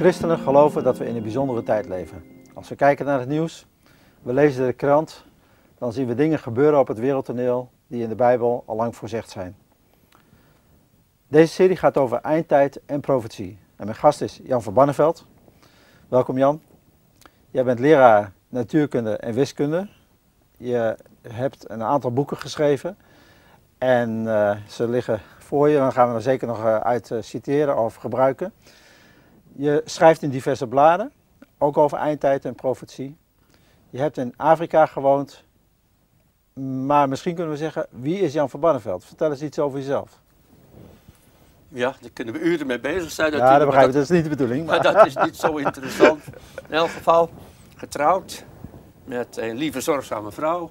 Christenen geloven dat we in een bijzondere tijd leven. Als we kijken naar het nieuws, we lezen de krant, dan zien we dingen gebeuren op het wereldtoneel die in de Bijbel al lang voorzegd zijn. Deze serie gaat over eindtijd en profetie. En mijn gast is Jan van Banneveld. Welkom Jan. Jij bent leraar natuurkunde en wiskunde. Je hebt een aantal boeken geschreven. En uh, ze liggen voor je, dan gaan we er zeker nog uh, uit uh, citeren of gebruiken. Je schrijft in diverse bladen, ook over eindtijd en profetie. Je hebt in Afrika gewoond, maar misschien kunnen we zeggen, wie is Jan van Banneveld? Vertel eens iets over jezelf. Ja, daar kunnen we uren mee bezig zijn. Ja, dat begrijp ik, dat is niet de bedoeling. Maar dat is niet zo interessant. In elk geval, getrouwd met een lieve, zorgzame vrouw.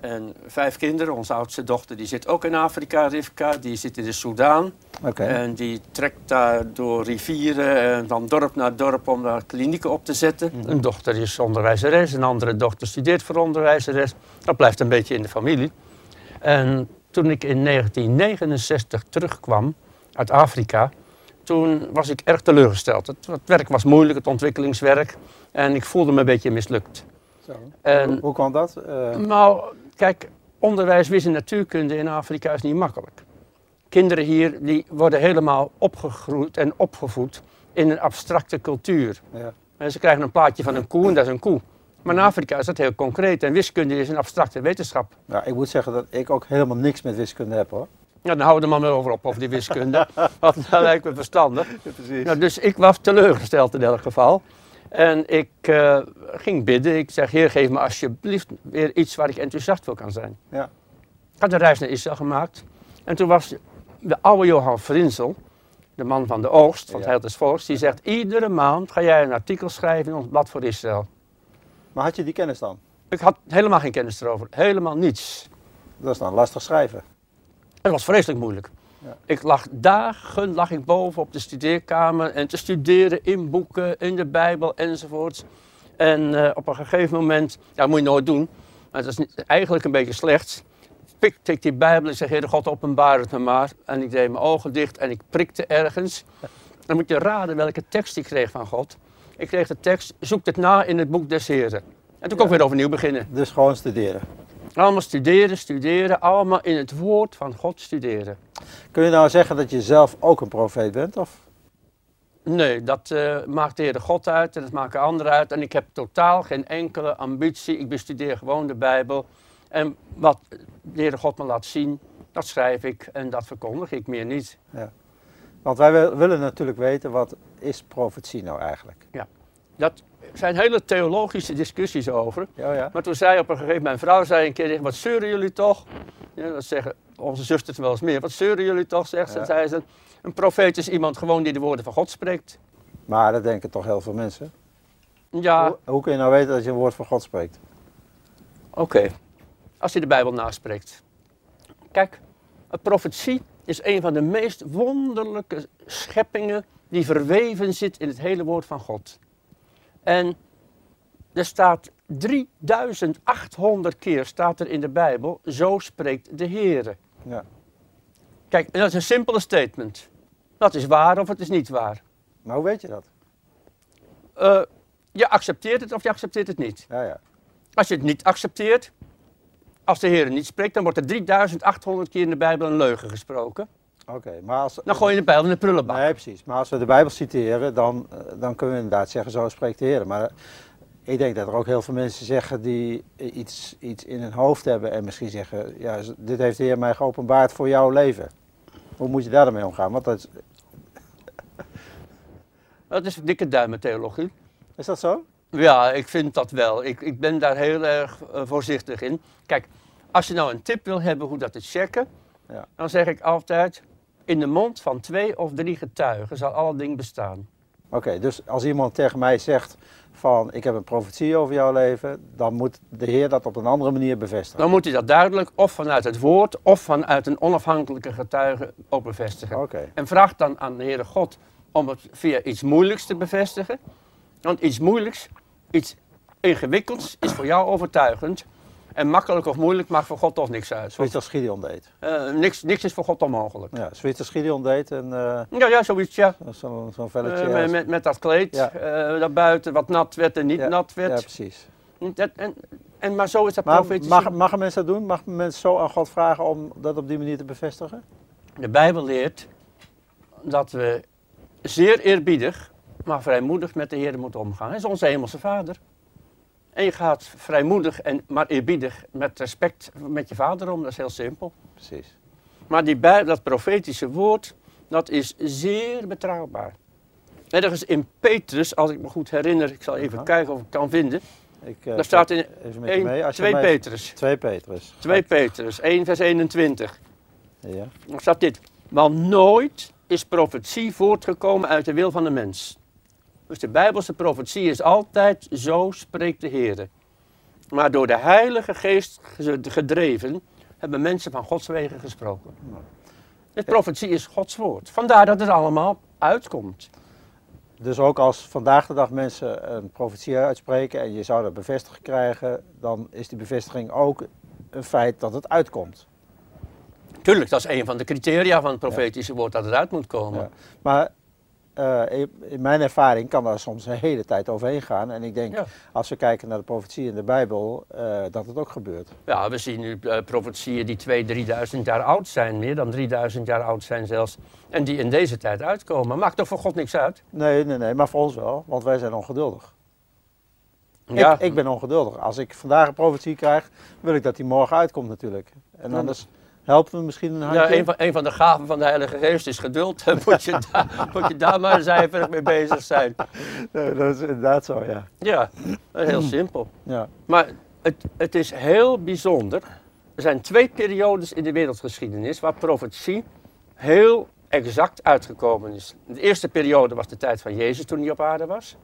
En vijf kinderen. Onze oudste dochter die zit ook in Afrika, Rivka. Die zit in de Soudaan. Okay. En die trekt daar door rivieren en van dorp naar dorp om daar klinieken op te zetten. Mhm. Een dochter is onderwijzeres, een andere dochter studeert voor onderwijzeres. Dat blijft een beetje in de familie. En toen ik in 1969 terugkwam uit Afrika, toen was ik erg teleurgesteld. Het, het werk was moeilijk, het ontwikkelingswerk. En ik voelde me een beetje mislukt. Zo. En- Hoe kwam dat? Eh, Nou, kijk, onderwijs, wiskunde en natuurkunde in Afrika is niet makkelijk. Kinderen hier die worden helemaal opgegroeid en opgevoed in een abstracte cultuur. ja. En ze krijgen een plaatje van een koe en dat is een koe. Maar in Afrika is dat heel concreet en wiskunde is een abstracte wetenschap. Nou, ik moet zeggen dat ik ook helemaal niks met wiskunde heb hoor. Ja, dan houden we er maar over op, over die wiskunde. Want dat lijkt me verstandig. precies. Nou, dus ik was teleurgesteld in elk geval. En ik eh, ging bidden. Ik zeg, Heer, geef me alsjeblieft weer iets waar ik enthousiast voor kan zijn. Ja. Ik had een reis naar Israël gemaakt. En toen was de oude Johan Frinzel, de man van de oogst, van het Ja. Volks, die zegt, iedere maand ga jij een artikel schrijven in ons blad voor Israël. Maar had je die kennis dan? Ik had helemaal geen kennis erover, helemaal niets. Dat is dan lastig schrijven. Het was vreselijk moeilijk. Ja. Ik lag dagen lag ik boven op de studeerkamer en te studeren in boeken, in de Bijbel enzovoorts. En eh, op een gegeven moment, ja, dat moet je nooit doen, maar dat is niet- eigenlijk een beetje slecht. Pikte ik die Bijbel en zeg, Heer God, openbaar het me maar. En ik deed mijn ogen dicht en ik prikte ergens. Dan moet je raden welke tekst ik kreeg van God. Ik kreeg de tekst, zoek het na in het boek des Heren. En toen kon ik weer overnieuw beginnen. Dus gewoon studeren. Allemaal studeren, studeren, allemaal in het woord van God studeren. Kun je nou zeggen dat je zelf ook een profeet bent? Of? Nee, dat eh, maakt de God uit en dat maken anderen uit. En ik heb totaal geen enkele ambitie. Ik bestudeer gewoon de Bijbel. En wat de Heere God me laat zien, dat schrijf ik en dat verkondig ik meer niet. Want wij wil- willen natuurlijk weten, wat is profetie nou eigenlijk? Dat zijn hele theologische discussies over. Ja, ja. Maar toen zei op een gegeven moment, mijn vrouw zei een keer, wat zeuren jullie toch? Ja, dat zeggen onze zusters wel eens meer. Wat zeuren jullie toch, zegt ze. Zei ze, een profeet is iemand gewoon die de woorden van God spreekt. Maar dat denken toch heel veel mensen. Ja, Hoe, hoe kun je nou weten dat je een woord van God spreekt? Oké, als je de Bijbel naspreekt. Kijk, een profetie is een van de meest wonderlijke scheppingen die verweven zit in het hele woord van God. En er staat 3800 keer staat er in de Bijbel, zo spreekt de Heere. Ja. Kijk, dat is een simpele statement. Dat is waar of het is niet waar. Maar hoe weet je dat? Eh, je accepteert het of je accepteert het niet. Ja, ja. Als je het niet accepteert, als de Heer niet spreekt, dan wordt er 3800 keer in de Bijbel een leugen gesproken. Oké, maar als... Dan gooi je de Bijbel in de prullenbak. Nee, precies. Maar als we de Bijbel citeren, dan, eh, dan kunnen we inderdaad zeggen, zo spreekt de Heer. Maar eh, ik denk dat er ook heel veel mensen zeggen die eh, iets, iets in hun hoofd hebben en misschien zeggen, ja, dit heeft de Heer mij geopenbaard voor jouw leven. Hoe moet je daar dan mee omgaan? Want dat is, Dat is dikke duimentheologie. is dat zo? Ja, ik vind dat wel. Ik, ik ben daar heel erg voorzichtig in. Kijk, als je nou een tip wil hebben hoe dat te checken, Ja. dan zeg ik altijd, in de mond van twee of drie getuigen zal alle ding bestaan. Oké, dus als iemand tegen mij zegt van ik heb een profetie over jouw leven, dan moet de Heer dat op een andere manier bevestigen. Dan moet hij dat duidelijk of vanuit het woord of vanuit een onafhankelijke getuige ook bevestigen. Oké, En vraag dan aan de Heere God om het via iets moeilijks te bevestigen. Want iets moeilijks, iets ingewikkelds is voor jou overtuigend. En makkelijk of moeilijk maakt voor God toch niks uit. Als Gideon deed. Uh, niks, niks is voor God onmogelijk. Ja, zoiets als Gideon deed. En, uh, ja, ja, zoiets, ja. Zo'n zo velletje. Uh, met, met, met, dat kleed ja. daarbuiten, wat nat werd en niet ja, nat werd. Ja, precies. Dat, en, en, maar zo is dat profetisch. Mag, mag een mens dat doen? Mag een mens zo aan God vragen om dat op die manier te bevestigen? De Bijbel leert dat we zeer eerbiedig, maar vrijmoedig met de Heer moeten omgaan. Hij is onze hemelse vader. En je gaat vrijmoedig en maar eerbiedig met respect met je vader om. Dat is heel simpel. Precies. Maar die bij, dat profetische woord, dat is zeer betrouwbaar. Ergens in Petrus, als ik me goed herinner, ik zal even Aha. kijken of ik kan vinden. Ik, uh, Daar staat in even met 1, mee. Als 2 mij... Petrus. 2 Petrus. 2 Petrus, 1 vers 21. Ja. Dan staat dit. Want nooit is profetie voortgekomen uit de wil van de mens. Dus de Bijbelse profetie is altijd zo spreekt de Heer. Maar door de Heilige Geest gedreven hebben mensen van Gods wegen gesproken. Dus profetie is Gods woord. Vandaar dat het allemaal uitkomt. Dus ook als vandaag de dag mensen een profetie uitspreken en je zou dat bevestigd krijgen, dan is die bevestiging ook een feit dat het uitkomt. Tuurlijk, dat is een van de criteria van het profetische woord dat het uit moet komen. Ja. Maar uh, in mijn ervaring kan daar soms een hele tijd overheen gaan. En ik denk, ja. als we kijken naar de profetie in de Bijbel, uh, dat het ook gebeurt. Ja, we zien nu uh, profetieën die 2.000, 3.000 jaar oud zijn, meer dan 3.000 jaar oud zijn zelfs. En die in deze tijd uitkomen. Maakt toch voor God niks uit? Nee, nee, nee, maar voor ons wel, want wij zijn ongeduldig. Ja. Ik, ik ben ongeduldig. Als ik vandaag een profetie krijg, wil ik dat die morgen uitkomt natuurlijk. En anders helpen we misschien een handje? Ja, een van, een van de gaven van de Heilige Geest is geduld. moet, je daar, moet je daar maar eens ijverig mee bezig zijn. Nee, dat is inderdaad zo, ja. Ja, heel simpel. Ja. Maar het, het is heel bijzonder. Er zijn twee periodes in de wereldgeschiedenis waar profetie heel exact uitgekomen is. De eerste periode was de tijd van Jezus toen hij op aarde was.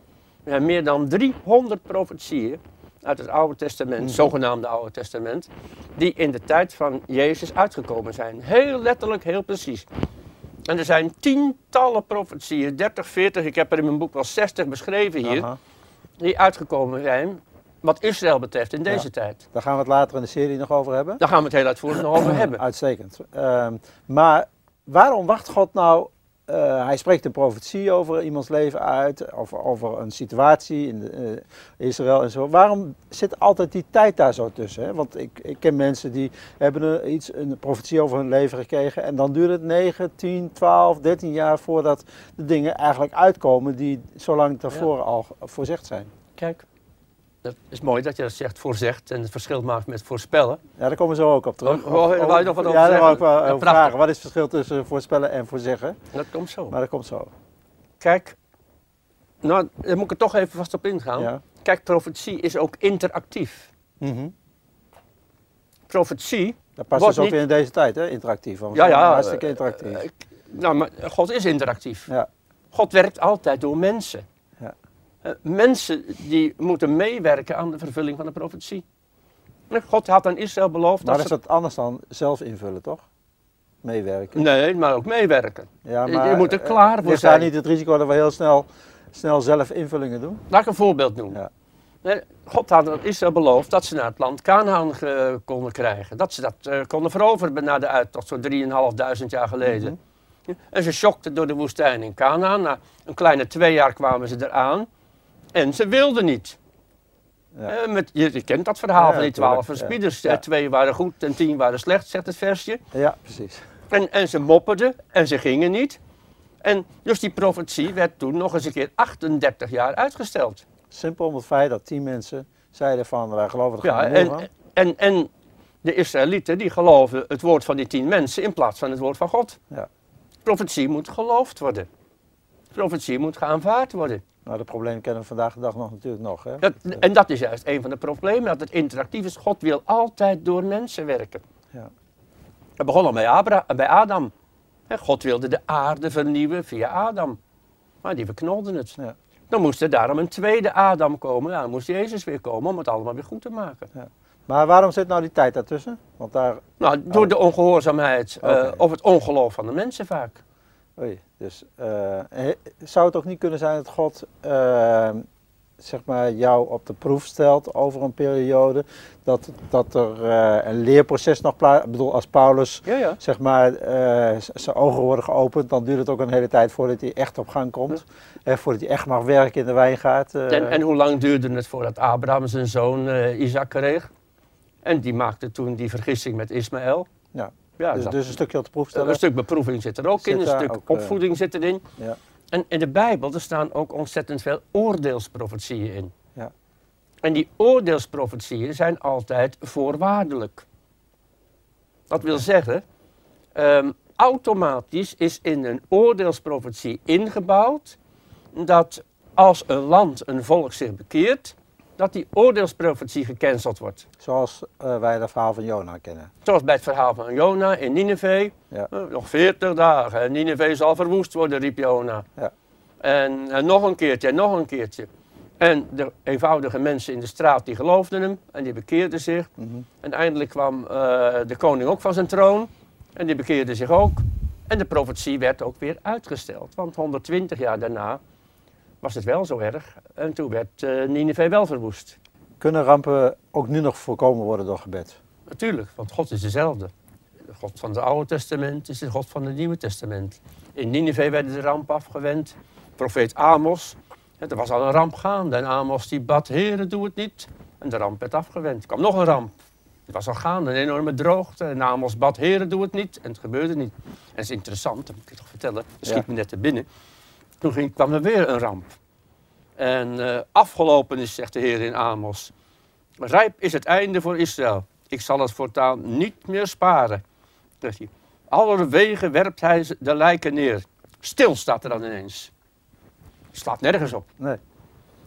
We hebben meer dan 300 profetieën uit het Oude Testament, mm. zogenaamde Oude Testament, die in de tijd van Jezus uitgekomen zijn. Heel letterlijk, heel precies. En er zijn tientallen profetieën, 30, 40, ik heb er in mijn boek wel 60 beschreven hier, Aha. die uitgekomen zijn wat Israël betreft in deze ja. tijd. Daar gaan we het later in de serie nog over hebben. Daar gaan we het heel uitvoerig nog over hebben. Uitstekend. Uh, maar waarom wacht God nou uh, hij spreekt een profetie over iemands leven uit, over, over een situatie in de, uh, Israël en zo. Waarom zit altijd die tijd daar zo tussen? Hè? Want ik, ik ken mensen die hebben een, iets, een profetie over hun leven gekregen en dan duurt het 9, 10, 12, 13 jaar voordat de dingen eigenlijk uitkomen die zo lang daarvoor ja. al voorzegd zijn. Kijk, dat is mooi dat je dat zegt, voorzegt en het verschil maakt met voorspellen. Ja, daar komen we zo ook op terug. Wou je nog wat over ja, daar wou ik wel over vragen. Wat is het verschil tussen voorspellen en voorzeggen? Dat komt zo. Maar dat komt zo. Kijk, nou, daar moet ik er toch even vast op ingaan. Ja. Kijk, profetie is ook interactief. Mm -hmm. Profetie. Dat past dus ook niet... in deze tijd, hè? Interactief. Want ja, ja. Hartstikke interactief. Uh, nou, maar God is interactief. Ja. God werkt altijd door mensen. Uh, mensen die moeten meewerken aan de vervulling van de profetie. God had aan Israël beloofd maar dat is dat anders dan zelf invullen, toch? Meewerken. Nee, maar ook meewerken. Ja, maar, je moet er klaar voor is zijn. daar niet het risico dat we heel snel, snel zelf invullingen doen? Laat ik een voorbeeld noemen. Ja. God had aan Israël beloofd dat ze naar het land Canaan konden krijgen. Dat ze dat uh, konden veroveren na de uittocht, zo'n 3.500 jaar geleden. Mm -hmm. En ze schokten door de woestijn in Canaan. Na een kleine twee jaar kwamen ze eraan. En ze wilden niet. Ja. Uh, met, je, je, kent dat verhaal Ja, van die twaalf verspieders. Ja. Ja. Twee waren goed en tien waren slecht, zegt het versje. Ja, precies. En, en ze mopperden en ze gingen niet. En dus die profetie werd toen nog eens een keer 38 jaar uitgesteld. Simpel om het feit dat tien mensen zeiden van wij geloven dat Ja, en, en, en de Israëlieten die geloven het woord van die tien mensen in plaats van het woord van God. Ja. Profetie moet geloofd worden. Profetie moet geaanvaard worden. Nou, dat probleem kennen we vandaag de dag nog natuurlijk nog. Hè? Dat, en dat is juist een van de problemen, dat het interactief is. God wil altijd door mensen werken. Ja. Het begon al bij, Abra, bij Adam. God wilde de aarde vernieuwen via Adam. Maar die verknolden het. Ja. Dan moest er daarom een tweede Adam komen. Ja, dan moest Jezus weer komen om het allemaal weer goed te maken. Maar waarom zit nou die tijd daartussen? Want daar... Nou, door de ongehoorzaamheid eh, of het ongeloof van de mensen vaak. Oei, dus eh, zou het ook niet kunnen zijn dat God eh, zeg maar, jou op de proef stelt over een periode, dat, dat er eh, een leerproces nog plaats... Ik bedoel, als Paulus Ja, ja. zeg maar, eh, zijn ogen worden geopend, dan duurt het ook een hele tijd voordat hij echt op gang komt. Eh, voordat hij echt mag werken in de wijngaard. En, en hoe lang duurde het voordat Abraham zijn zoon Isaac kreeg? En die maakte toen die vergissing met Ismaël. Ja. Ja dus, dus een stukje op de proef stellen. een stuk beproeving zit er ook Zit in, een stuk ook, eh, opvoeding zit erin. Ja. En in de Bijbel er staan ook ontzettend veel oordeelsprofetieën in. Ja. En die oordeelsprofetieën zijn altijd voorwaardelijk. Dat wil zeggen, ehm, automatisch is in een oordeelsprofetie ingebouwd dat als een land, een volk zich bekeert, dat die oordeelsprofetie gecanceld wordt. Zoals eh, wij het verhaal van Jona kennen. Zoals bij het verhaal van Jona in Nineveh. Ja. Eh, nog 40 dagen en Nineveh zal verwoest worden, riep Jona. Ja. En, en nog een keertje en nog een keertje. En de eenvoudige mensen in de straat die geloofden hem en die bekeerden zich. Mhm. En eindelijk kwam eh, de koning ook van zijn troon en die bekeerde zich ook. En de profetie werd ook weer uitgesteld, want 120 jaar daarna was het wel zo erg. En toen werd eh Nineveh wel verwoest. Kunnen rampen ook nu nog voorkomen worden door gebed? Natuurlijk, want God is dezelfde. De God van het Oude Testament is de God van het Nieuwe Testament. In Nineveh werden de ramp afgewend. Profeet Amos, hè, er was al een ramp gaande. En Amos die bad, Heere, doe het niet. En de ramp werd afgewend. Er kwam nog een ramp. Het was al gaande, een enorme droogte. En Amos bad, Heere, doe het niet. En het gebeurde niet. En dat is interessant, dat moet ik je toch vertellen. Dat schiet Ja. me net te binnen. Toen ging, kwam er weer een ramp. En eh, afgelopen is, zegt de Heer in Amos. Rijp is het einde voor Israël. Ik zal het voortaan niet meer sparen. Zegt hij. Alle wegen werpt hij de lijken neer. Stil staat er dan ineens. Slaat nergens op. Nee.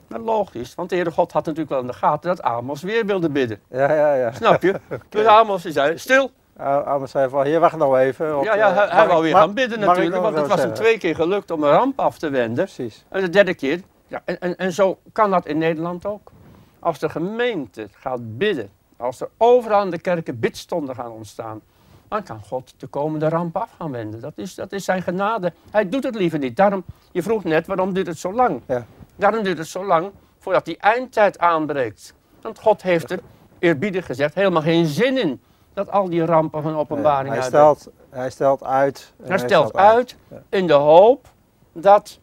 Maar logisch, want de Heere God had natuurlijk wel in de gaten dat Amos weer wilde bidden. Ja, ja, ja. Snap je? Dus Amos die zei, stil. Amos zei van, hier wacht nou even. Ja, ja, eh, hij, hij wou weer gaan bidden natuurlijk, want het was hem twee keer gelukt om een ramp af te wenden. Precies. En de derde keer, ja, en, en, en zo kan dat in Nederland ook. Als de gemeente gaat bidden, als er overal in de kerken bidstonden gaan ontstaan, dan kan God de komende ramp af gaan wenden. Dat is, dat is zijn genade. Hij doet het liever niet. Daarom, je vroeg net, waarom duurt het zo lang? Ja. Daarom duurt het zo lang voordat die eindtijd aanbreekt. Want God heeft er, eerbiedig gezegd, helemaal geen zin in dat al die rampen van openbaring hij, stelt, hij stelt uit. Hij stelt uit in de hoop dat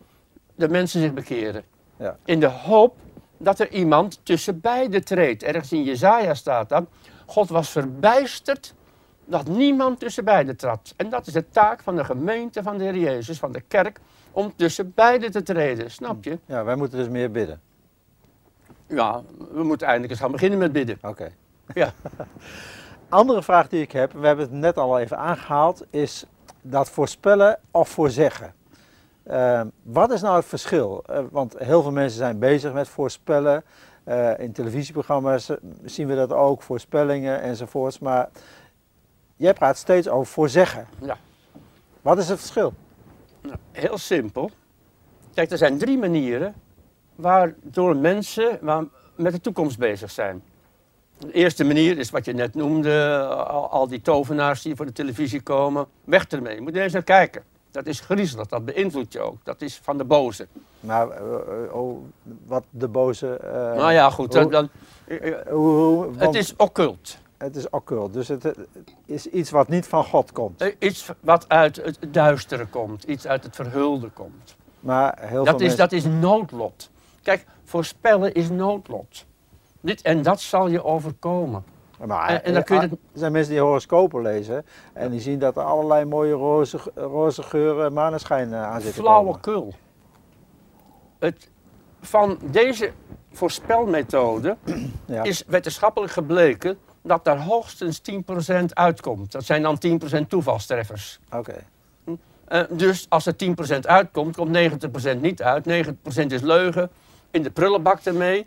de mensen zich bekeren. Ja. In de hoop dat er iemand tussen beiden treedt. Ergens in Jezaja staat dat. God was verbijsterd dat niemand tussen beiden trad. En dat is de taak van de gemeente van de Heer Jezus, van de kerk, om tussen beiden te treden. Snap je? Ja, wij moeten dus meer bidden. Ja, we moeten eindelijk eens gaan beginnen met bidden. Oké. Ja. Andere vraag die ik heb, we hebben het net al even aangehaald, is dat voorspellen of voorzeggen. Eh, wat is nou het verschil? Eh, want heel veel mensen zijn bezig met voorspellen. Eh, in televisieprogramma's zien we dat ook, voorspellingen enzovoorts. Maar jij praat steeds over voorzeggen. Ja. Wat is het verschil? Nou, heel simpel. Kijk, er zijn drie manieren waardoor mensen waar- met de toekomst bezig zijn. De eerste manier is wat je net noemde, al, al die tovenaars die voor de televisie komen. Weg ermee, je moet er eens naar kijken. Dat is griezelig, dat beïnvloedt je ook. Dat is van de boze. Maar eh, eh, oh, wat de boze. eh, nou ja, goed, hoe- dan, dan, hoe- het is occult. het is occult, dus het, is iets wat niet van God komt. Iets wat uit het duistere komt, iets uit het verhulde komt. Maar heel veel Dat is, mensen. dat is noodlot. Kijk, voorspellen is noodlot. Dit en dat zal je overkomen. Maar, En- en dan kun je Er zijn mensen die horoscopen lezen en die zien dat er allerlei mooie roze, roze geuren en maneschijn eh, aan zitten. Flauwekul. Het, van deze voorspelmethode Ja. is wetenschappelijk gebleken dat daar hoogstens 10% uitkomt. Dat zijn dan 10% toevalstreffers. Oké, Eh, dus als er 10% uitkomt, komt 90% niet uit. 90% is leugen, in de prullenbak ermee.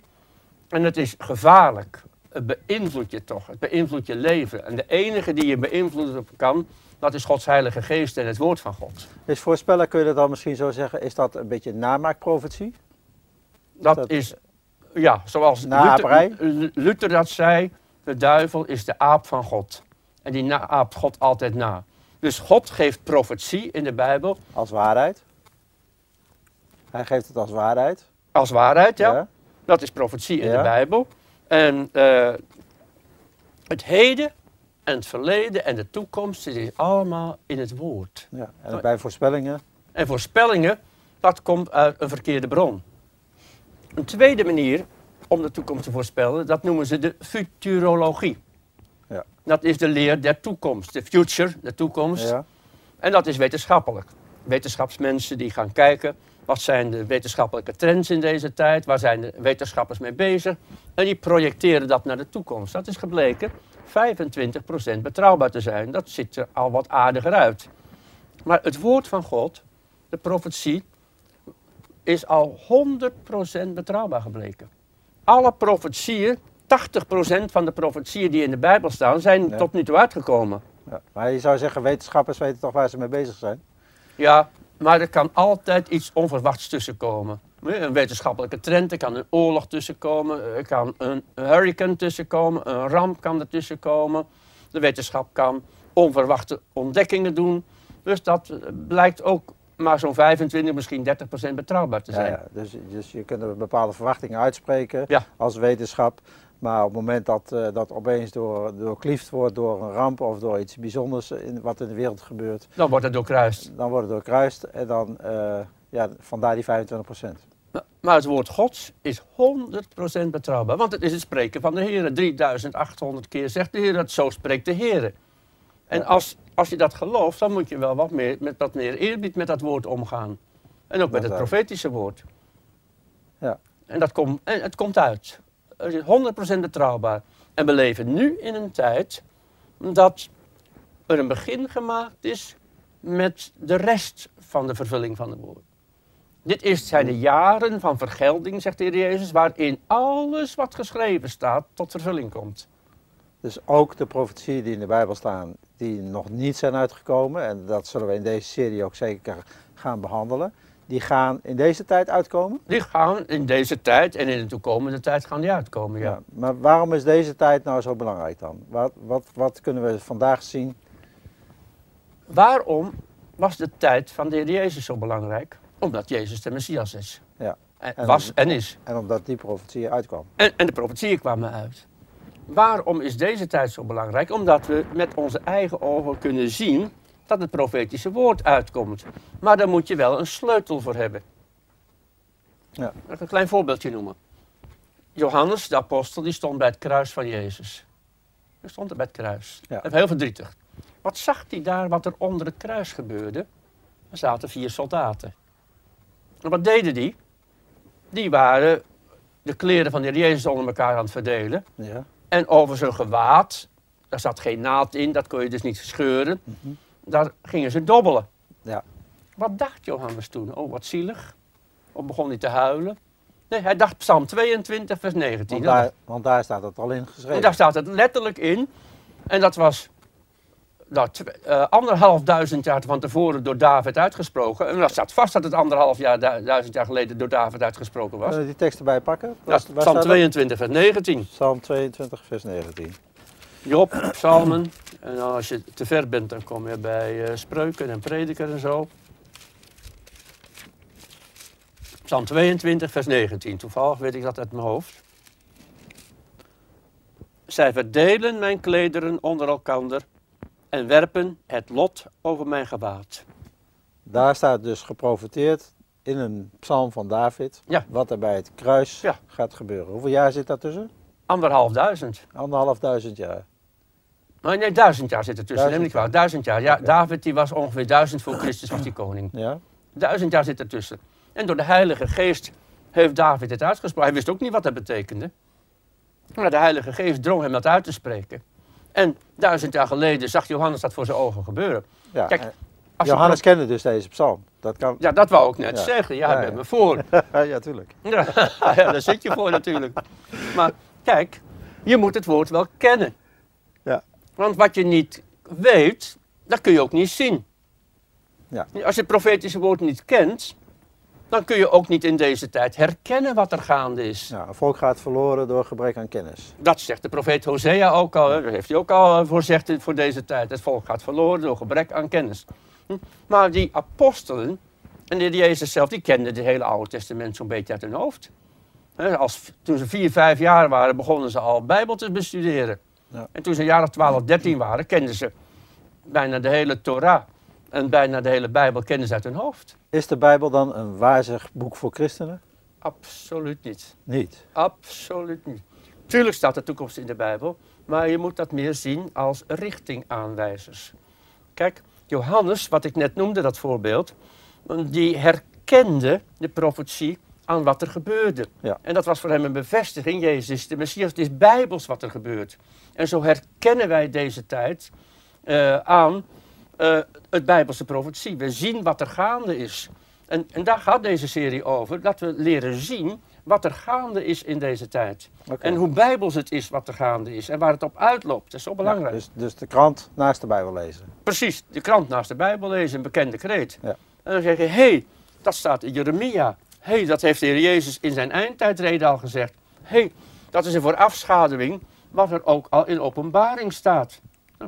En het is gevaarlijk. Het beïnvloedt je toch, het beïnvloedt je leven. En de enige die je beïnvloeden kan, dat is Gods Heilige Geest en het Woord van God. is voorspellen, kun je dat dan misschien zo zeggen, is dat een beetje namaakprofetie? Dat, Dat- is, ja, zoals? Luther, Luther dat zei, de duivel is de aap van God. En die aapt God altijd na. Dus God geeft profetie in de Bijbel Als waarheid? Hij geeft het als waarheid. als waarheid, ja. ja. Dat is profetie in de Bijbel. En eh, het heden en het verleden en de toekomst het is allemaal in het woord. Ja. En bij voorspellingen, En voorspellingen, dat komt uit een verkeerde bron. Een tweede manier om de toekomst te voorspellen, dat noemen ze de futurologie. Ja. Dat is de leer der toekomst, de future, de toekomst. ja. En dat is wetenschappelijk. Wetenschapsmensen die gaan kijken, wat zijn de wetenschappelijke trends in deze tijd, waar zijn de wetenschappers mee bezig. En die projecteren dat naar de toekomst. Dat is gebleken 25% betrouwbaar te zijn. Dat ziet er al wat aardiger uit. Maar het woord van God, de profetie, is al 100% betrouwbaar gebleken. Alle profetieën, 80% van de profetieën die in de Bijbel staan, zijn Ja. tot nu toe uitgekomen. ja. Maar je zou zeggen, wetenschappers weten toch waar ze mee bezig zijn? Ja, maar er kan altijd iets onverwachts tussenkomen. Een wetenschappelijke trend, er kan een oorlog tussenkomen, er kan een hurricane tussenkomen, een ramp kan er tussenkomen. De wetenschap kan onverwachte ontdekkingen doen. Dus dat eh, blijkt ook maar zo'n 25, misschien 30 procent betrouwbaar te Ja, zijn. ja. Dus, dus je kunt er bepaalde verwachtingen uitspreken Ja. als wetenschap. Maar op het moment dat eh, dat opeens door, doorkliefd wordt door een ramp of door iets bijzonders in, wat in de wereld gebeurt, Dan wordt het doorkruist. dan wordt het doorkruist en dan, eh, ja, vandaar die 25 procent. Maar- het woord Gods is 100% betrouwbaar. Want het is het spreken van de Heer. 3800 keer zegt de Heer dat zo spreekt de Heer. En als, als je dat gelooft, dan moet je wel wat meer, met wat meer eerbied met dat woord omgaan. En ook met het profetische woord. Ja. En, dat komt, en het komt uit. Het is 100% betrouwbaar. En we leven nu in een tijd dat er een begin gemaakt is met de rest van de vervulling van het woord. Dit is, zijn de jaren van vergelding, zegt de Heer Jezus, waarin alles wat geschreven staat tot vervulling komt. Dus ook de profetieën die in de Bijbel staan, die nog niet zijn uitgekomen, en dat zullen we in deze serie ook zeker gaan behandelen, die gaan in deze tijd uitkomen. Die gaan in deze tijd en in de toekomende tijd gaan die uitkomen, ja. Maar waarom is deze tijd nou zo belangrijk dan? Wat, wat, wat kunnen we vandaag zien? Waarom was de tijd van de Heer Jezus zo belangrijk? Omdat Jezus de Messias is. Ja. En En- was en is. En omdat die profetieën uitkwamen. En, en de profetieën kwamen uit. Waarom is deze tijd zo belangrijk? Omdat we met onze eigen ogen kunnen zien dat het profetische woord uitkomt. Maar daar moet je wel een sleutel voor hebben. Ja. Laat ik een klein voorbeeldje noemen. Johannes, de apostel, die stond bij het kruis van Jezus. Hij stond er bij het kruis. Ja. Heel verdrietig. Wat zag hij daar wat er onder het kruis gebeurde? Er zaten vier soldaten. En wat deden die? Die waren de kleren van de Heer Jezus onder elkaar aan het verdelen. Ja. En over zijn gewaad, daar zat geen naald in, dat kon je dus niet scheuren. Mhm. Daar gingen ze dobbelen. Ja. Wat dacht Johannes toen? Oh, wat zielig. Of begon hij te huilen? Nee, hij dacht Psalm 22, vers 19. Want, daar, want daar staat het al in En geschreven. daar staat het letterlijk in. En dat was nou, tw- eh, anderhalf duizend jaar van tevoren door David uitgesproken. En dat staat vast dat het anderhalf jaar, du- duizend jaar geleden door David uitgesproken was. Kunnen we die tekst erbij pakken? Ja, Psalm staat dat? 22, vers 19. Psalm 22, vers 19. Job, psalmen. En als je te ver bent, dan kom je bij eh, spreuken en prediker en zo. Psalm 22, vers 19. Toevallig weet ik dat uit mijn hoofd. Zij verdelen mijn klederen onder elkander en werpen het lot over mijn gewaad. Daar staat dus geprofiteerd in een psalm van David. Ja. Wat er bij het kruis Ja. gaat gebeuren. Hoeveel jaar zit dat tussen? Anderhalf duizend. Anderhalf duizend jaar. Nee, nee, duizend jaar zit er tussen. Neem niet kwalijk. Duizend jaar. Ja. David die was ongeveer duizend voor Christus was die koning. Ja? Duizend jaar zit ertussen. En door de Heilige Geest heeft David het uitgesproken. Hij wist ook niet wat dat betekende. Maar de Heilige Geest drong hem dat uit te spreken. En duizend jaar geleden zag Johannes dat voor zijn ogen gebeuren. ja. Kijk, je Johannes kende dus deze psalm. Dat kan. Ja, dat wou ik net Ja. zeggen. Ja, Ja, ja. bent me voor. ja, tuurlijk. Ja, daar zit je voor natuurlijk. Maar kijk, je moet het woord wel kennen. Ja. Want wat je niet weet, dat kun je ook niet zien. Ja. Als je het profetische woord niet kent, dan kun je ook niet in deze tijd herkennen wat er gaande is. Ja, een volk gaat verloren door gebrek aan kennis. Dat zegt de profeet Hosea ook al. hè. Dat heeft hij ook al eh, voorzegd voor deze tijd. Het volk gaat verloren door gebrek aan kennis. Hm? Maar die apostelen en de Jezus zelf, die kenden het hele Oude Testament zo'n beetje uit hun hoofd. Als, toen ze vier, vijf jaar waren, begonnen ze al Bijbel te bestuderen. Ja. En toen ze een jaar of 12, 13 waren, kenden ze bijna de hele Torah. En bijna de hele Bijbel kenden ze uit hun hoofd. Is de Bijbel dan een wazig boek voor christenen? Absoluut niet. Niet. Absoluut niet. Tuurlijk staat de toekomst in de Bijbel, maar je moet dat meer zien als richtingaanwijzers. Kijk, Johannes, wat ik net noemde, dat voorbeeld, die herkende de profetie aan wat er gebeurde. Ja. En dat was voor hem een bevestiging, Jezus is de Messias, het is bijbels wat er gebeurt. En zo herkennen wij deze tijd eh, aan eh, het bijbelse profetie. We zien wat er gaande is. En, en daar gaat deze serie over, dat we leren zien wat er gaande is in deze tijd. En hoe bijbels het is wat er gaande is en waar het op uitloopt. Dat is zo belangrijk. Ja, dus, dus de krant naast de Bijbel lezen. Precies, de krant naast de Bijbel lezen, een bekende kreet. Ja. En dan zeg je, hé, hey, dat staat in Jeremia. Hé, hey, dat heeft de Heer Jezus in zijn eindtijdreden al gezegd. Hé, hey, dat is een voorafschaduwing wat er ook al in openbaring staat.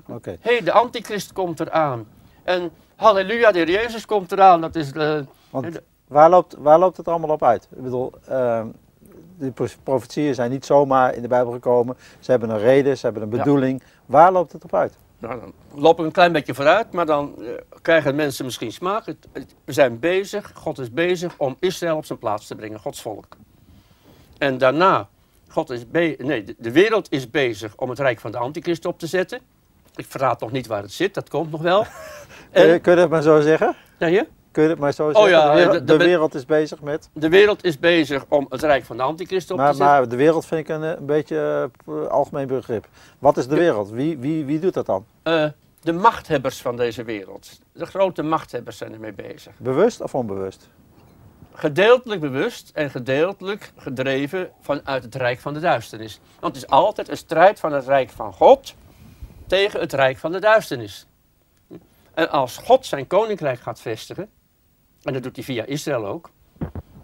Oké. Hé, hey, de antichrist komt eraan. En halleluja, de Heer Jezus komt eraan. Dat is de, Want de- waar loopt, waar loopt het allemaal op uit? Ik bedoel, ehm die pro- profetieën zijn niet zomaar in de Bijbel gekomen. Ze hebben een reden, ze hebben een Ja. bedoeling. Waar loopt het op uit? Nou, dan loop ik een klein beetje vooruit, maar dan eh, krijgen mensen misschien smaak. Het- het- we zijn bezig, God is bezig om Israël op zijn plaats te brengen, Gods volk. En daarna, God is be- nee, de, de wereld is bezig om het rijk van de antichrist op te zetten. Ik verraad nog niet waar het zit, dat komt nog wel. Kun je, En, kun je het maar zo zeggen? ja, hier? Kun je het maar zo Oh zeggen? ja, de, wereld, de- de- de wereld is bezig met... de wereld is bezig om het rijk van de antichrist op te zetten. maar de wereld vind ik een, eh, een beetje eh, algemeen begrip. Wat is de wereld? Wie, wie, wie doet dat dan? Eh, de machthebbers van deze wereld, de grote machthebbers zijn ermee bezig. Bewust of onbewust? Gedeeltelijk bewust en gedeeltelijk gedreven vanuit het rijk van de duisternis. Want het is altijd een strijd van het rijk van God tegen het rijk van de duisternis. En als God zijn koninkrijk gaat vestigen, en dat doet hij via Israël ook,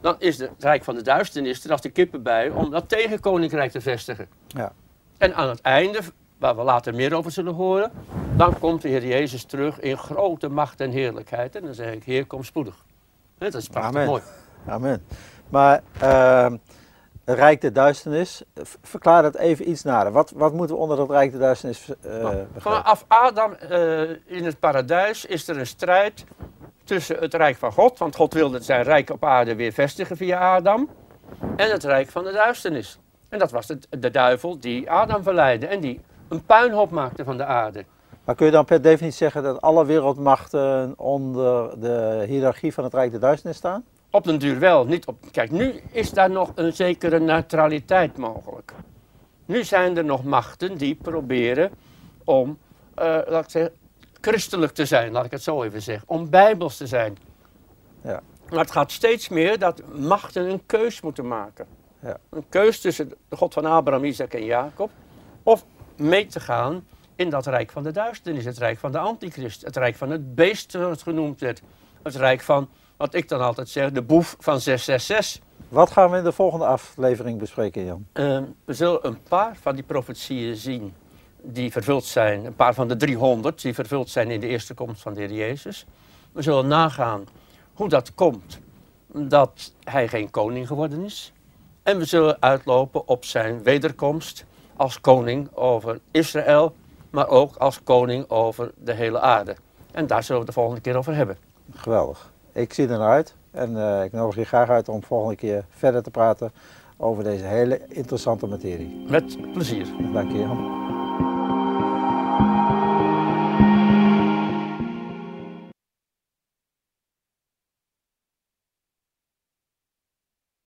dan is het rijk van de duisternis er als de kippen bij om dat tegenkoninkrijk te vestigen. Ja. En aan het einde, waar we later meer over zullen horen, dan komt de Heer Jezus terug in grote macht en heerlijkheid. En dan zeg ik, Heer, kom spoedig. Dat is prachtig Amen. mooi. Amen. Maar het Rijk der Duisternis, verklaar dat even iets nader. Wat, wat moeten we onder het Rijk der Duisternis eh begrijpen? Vanaf Adam eh, in het paradijs is er een strijd tussen het rijk van God, want God wilde zijn rijk op aarde weer vestigen via Adam, en het rijk van de duisternis. En dat was de, de duivel die Adam verleidde en die een puinhoop maakte van de aarde. Maar kun je dan per definitie zeggen dat alle wereldmachten onder de hiërarchie van het Rijk der Duisternis staan? Op den duur wel, niet op. Kijk, nu is daar nog een zekere neutraliteit mogelijk. Nu zijn er nog machten die proberen om, eh, laat ik zeggen, christelijk te zijn, laat ik het zo even zeggen. Om bijbels te zijn. Ja. Maar het gaat steeds meer dat machten een keus moeten maken. Ja. Een keus tussen de God van Abraham, Isaac en Jacob. Of mee te gaan in dat rijk van de duisternis, het rijk van de antichrist, het rijk van het beest, zoals het genoemd werd. Het rijk van, wat ik dan altijd zeg, de boef van 666. Wat gaan we in de volgende aflevering bespreken, Jan? Ehm, we zullen een paar van die profetieën zien die vervuld zijn. Een paar van de 300 die vervuld zijn in de eerste komst van de Heer Jezus. We zullen nagaan hoe dat komt dat hij geen koning geworden is. En we zullen uitlopen op zijn wederkomst als koning over Israël, maar ook als koning over de hele aarde. En daar zullen we de volgende keer over hebben. Geweldig. Ik zie er naar uit en eh, ik nodig je graag uit om volgende keer verder te praten over deze hele interessante materie. Met plezier. Dank je, Jan.